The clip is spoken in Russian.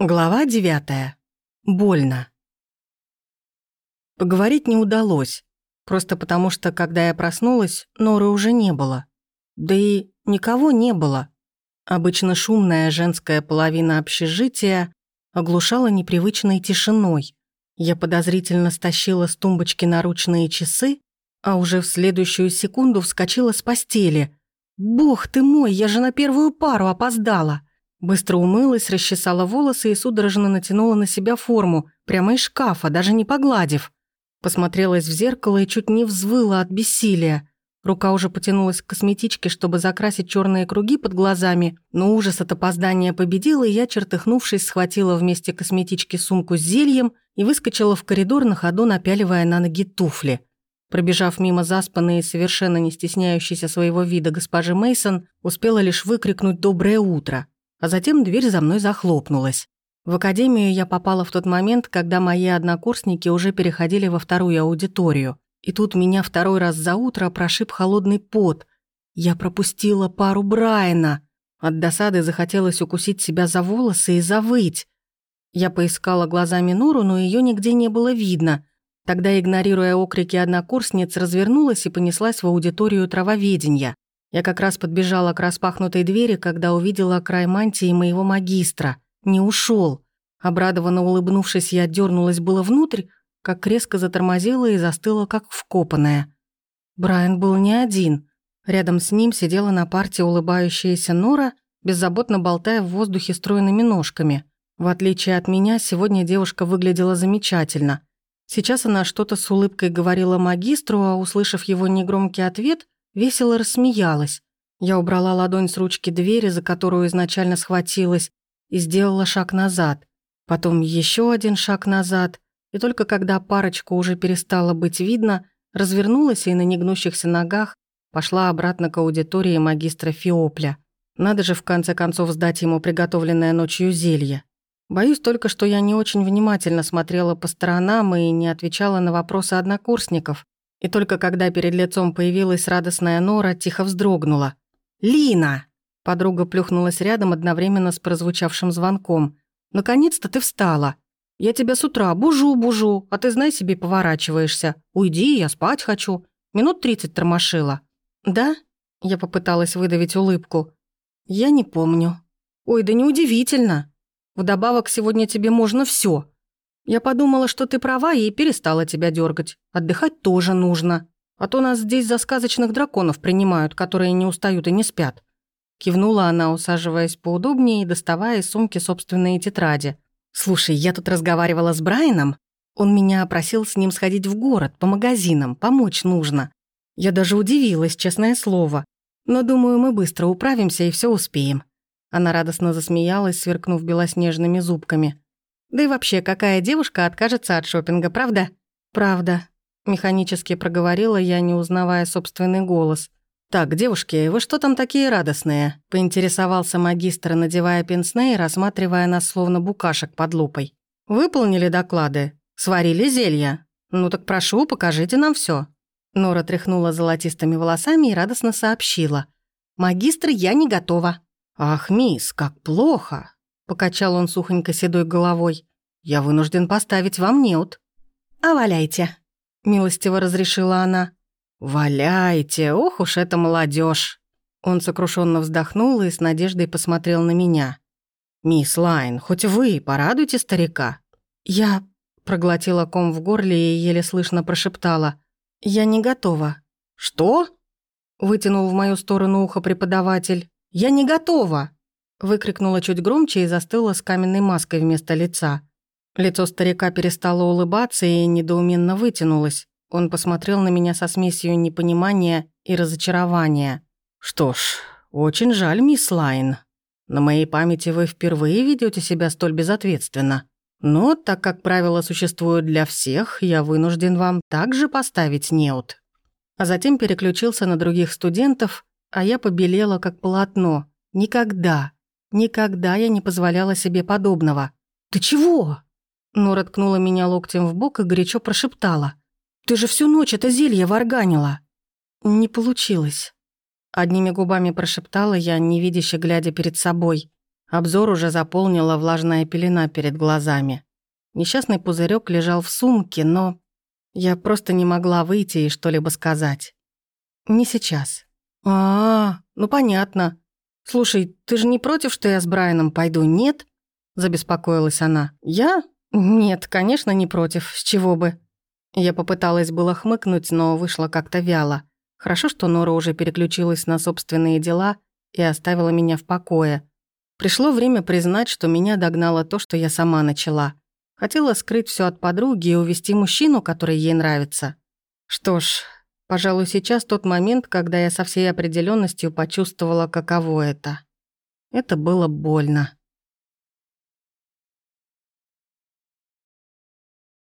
Глава девятая. Больно. Поговорить не удалось, просто потому что, когда я проснулась, Норы уже не было. Да и никого не было. Обычно шумная женская половина общежития оглушала непривычной тишиной. Я подозрительно стащила с тумбочки наручные часы, а уже в следующую секунду вскочила с постели. «Бог ты мой, я же на первую пару опоздала!» Быстро умылась, расчесала волосы и судорожно натянула на себя форму, прямо из шкафа, даже не погладив. Посмотрелась в зеркало и чуть не взвыла от бессилия. Рука уже потянулась к косметичке, чтобы закрасить черные круги под глазами, но ужас от опоздания победил, и я, чертыхнувшись, схватила вместе косметички сумку с зельем и выскочила в коридор на ходу, напяливая на ноги туфли. Пробежав мимо заспанной и совершенно не стесняющейся своего вида госпожи Мейсон, успела лишь выкрикнуть «Доброе утро!» А затем дверь за мной захлопнулась. В академию я попала в тот момент, когда мои однокурсники уже переходили во вторую аудиторию. И тут меня второй раз за утро прошиб холодный пот. Я пропустила пару Брайана. От досады захотелось укусить себя за волосы и завыть. Я поискала глазами Нуру, но ее нигде не было видно. Тогда, игнорируя окрики однокурсниц, развернулась и понеслась в аудиторию травоведения. Я как раз подбежала к распахнутой двери, когда увидела край мантии моего магистра. Не ушел. Обрадованно улыбнувшись, я дернулась было внутрь, как резко затормозила и застыла, как вкопанная. Брайан был не один. Рядом с ним сидела на парте улыбающаяся Нора, беззаботно болтая в воздухе стройными ножками. В отличие от меня, сегодня девушка выглядела замечательно. Сейчас она что-то с улыбкой говорила магистру, а услышав его негромкий ответ, весело рассмеялась. Я убрала ладонь с ручки двери, за которую изначально схватилась, и сделала шаг назад. Потом еще один шаг назад, и только когда парочку уже перестало быть видно, развернулась и на негнущихся ногах пошла обратно к аудитории магистра Фиопля. Надо же в конце концов сдать ему приготовленное ночью зелье. Боюсь только, что я не очень внимательно смотрела по сторонам и не отвечала на вопросы однокурсников, и только когда перед лицом появилась радостная Нора, тихо вздрогнула. «Лина!» Подруга плюхнулась рядом одновременно с прозвучавшим звонком. «Наконец-то ты встала. Я тебя с утра бужу-бужу, а ты, знай себе, поворачиваешься. Уйди, я спать хочу. Минут тридцать тормошила». «Да?» Я попыталась выдавить улыбку. «Я не помню». «Ой, да неудивительно. Вдобавок, сегодня тебе можно все. Я подумала, что ты права и перестала тебя дергать. Отдыхать тоже нужно. А то нас здесь за сказочных драконов принимают, которые не устают и не спят». Кивнула она, усаживаясь поудобнее и доставая из сумки собственные тетради. «Слушай, я тут разговаривала с Брайаном. Он меня просил с ним сходить в город, по магазинам, помочь нужно. Я даже удивилась, честное слово. Но думаю, мы быстро управимся и все успеем». Она радостно засмеялась, сверкнув белоснежными зубками. Да и вообще, какая девушка откажется от шопинга, правда? Правда. Механически проговорила я, не узнавая собственный голос. «Так, девушки, вы что там такие радостные?» – поинтересовался магистр, надевая пенсне и рассматривая нас словно букашек под лупой. «Выполнили доклады? Сварили зелья? Ну так прошу, покажите нам все. Нора тряхнула золотистыми волосами и радостно сообщила. «Магистр, я не готова». «Ах, мисс, как плохо!» Покачал он сухонько седой головой. «Я вынужден поставить вам неуд». «А валяйте», — милостиво разрешила она. «Валяйте, ох уж эта молодежь. Он сокрушенно вздохнул и с надеждой посмотрел на меня. «Мисс Лайн, хоть вы порадуйте старика». «Я...» — проглотила ком в горле и еле слышно прошептала. «Я не готова». «Что?» — вытянул в мою сторону ухо преподаватель. «Я не готова!» Выкрикнула чуть громче и застыла с каменной маской вместо лица. Лицо старика перестало улыбаться и недоуменно вытянулось. Он посмотрел на меня со смесью непонимания и разочарования. «Что ж, очень жаль, мисс Лайн. На моей памяти вы впервые ведете себя столь безответственно. Но так как правила существуют для всех, я вынужден вам также поставить неуд». А затем переключился на других студентов, а я побелела как полотно. Никогда, Никогда я не позволяла себе подобного. «Ты чего?» Нора ткнула меня локтем в бок и горячо прошептала. «Ты же всю ночь это зелье варганила!» «Не получилось». Одними губами прошептала я, невидяще глядя перед собой. Обзор уже заполнила влажная пелена перед глазами. Несчастный пузырек лежал в сумке, но я просто не могла выйти и что-либо сказать. Не сейчас. А, -а, -а ну понятно. Слушай, ты же не против, что я с Брайаном пойду, нет? Забеспокоилась она. Я? Нет, конечно, не против. С чего бы? Я попыталась было хмыкнуть, но вышло как-то вяло. Хорошо, что Нора уже переключилась на собственные дела и оставила меня в покое. Пришло время признать, что меня догнало то, что я сама начала. Хотела скрыть все от подруги и увести мужчину, который ей нравится. Что ж, пожалуй, сейчас тот момент, когда я со всей определенностью почувствовала, каково это. Это было больно.